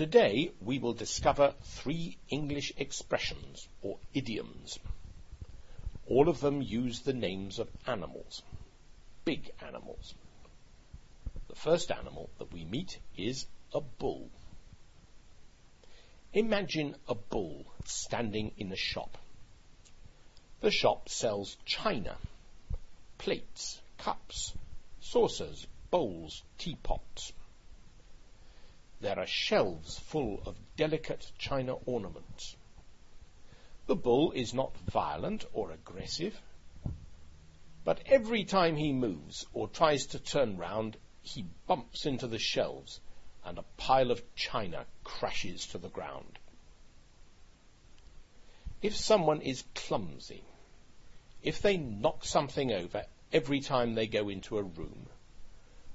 Today we will discover three English expressions or idioms. All of them use the names of animals, big animals. The first animal that we meet is a bull. Imagine a bull standing in a shop. The shop sells china, plates, cups, saucers, bowls, teapots. There are shelves full of delicate china ornaments. The bull is not violent or aggressive, but every time he moves or tries to turn round, he bumps into the shelves and a pile of china crashes to the ground. If someone is clumsy, if they knock something over every time they go into a room,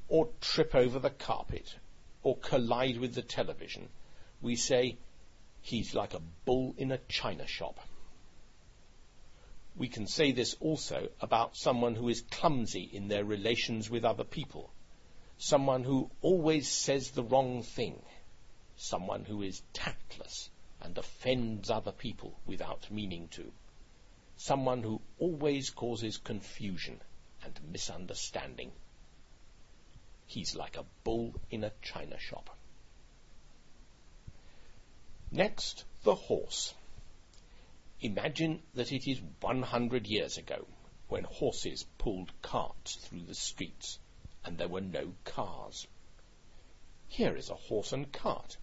or trip over the carpet, or collide with the television, we say, he's like a bull in a china shop. We can say this also about someone who is clumsy in their relations with other people, someone who always says the wrong thing, someone who is tactless and offends other people without meaning to, someone who always causes confusion and misunderstanding. He's like a bull in a china shop. Next, the horse. Imagine that it is 100 years ago when horses pulled carts through the streets and there were no cars. Here is a horse and cart.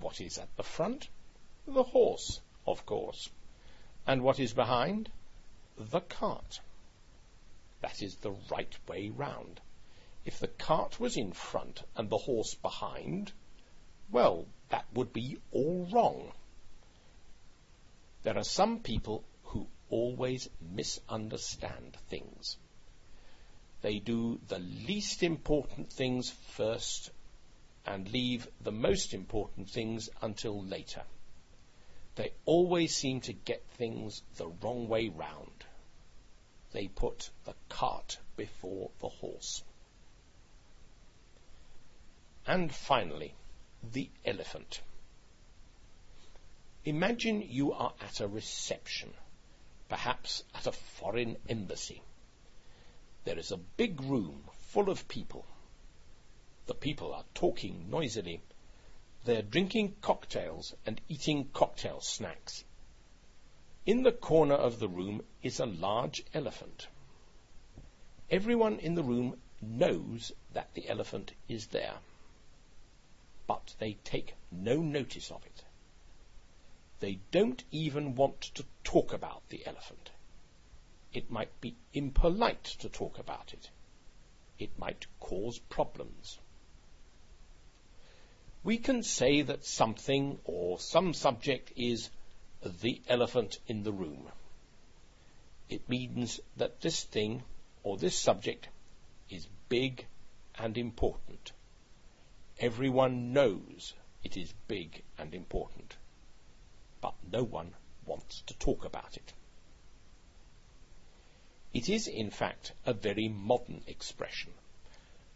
What is at the front? The horse, of course. And what is behind? The cart. That is the right way round. If the cart was in front and the horse behind, well, that would be all wrong. There are some people who always misunderstand things. They do the least important things first and leave the most important things until later. They always seem to get things the wrong way round. They put the cart before the horse. And finally, the elephant. Imagine you are at a reception, perhaps at a foreign embassy. There is a big room full of people. The people are talking noisily. They are drinking cocktails and eating cocktail snacks. In the corner of the room is a large elephant. Everyone in the room knows that the elephant is there, they take no notice of it. They don't even want to talk about the elephant. It might be impolite to talk about it. It might cause problems. We can say that something or some subject is the elephant in the room. It means that this thing or this subject is big and important. Everyone knows it is big and important but no one wants to talk about it. It is, in fact, a very modern expression.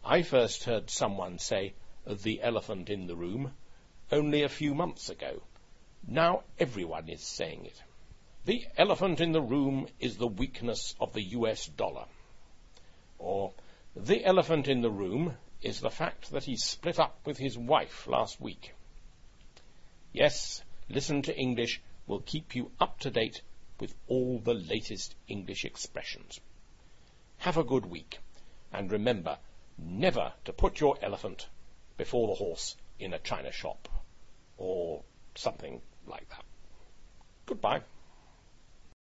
I first heard someone say the elephant in the room only a few months ago. Now everyone is saying it. The elephant in the room is the weakness of the US dollar. Or, the elephant in the room is the fact that he split up with his wife last week. Yes, Listen to English will keep you up to date with all the latest English expressions. Have a good week, and remember never to put your elephant before the horse in a china shop, or something like that. Goodbye.